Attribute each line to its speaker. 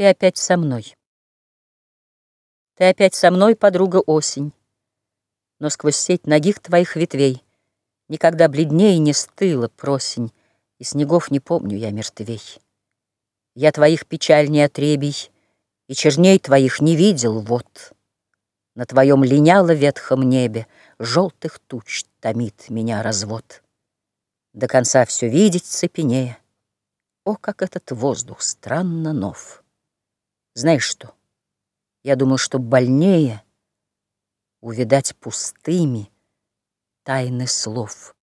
Speaker 1: Ты опять со мной. Ты опять со мной, подруга осень, Но сквозь сеть ногих твоих ветвей Никогда бледнее не стыла просень, И снегов не помню я мертвей. Я твоих печаль отребий, И черней твоих не видел, вот. На твоем линяло ветхом небе Желтых туч томит меня развод. До конца все видеть цепенея. О, как этот воздух странно нов! Знаешь что? Я думаю, что больнее Увидать пустыми тайны слов.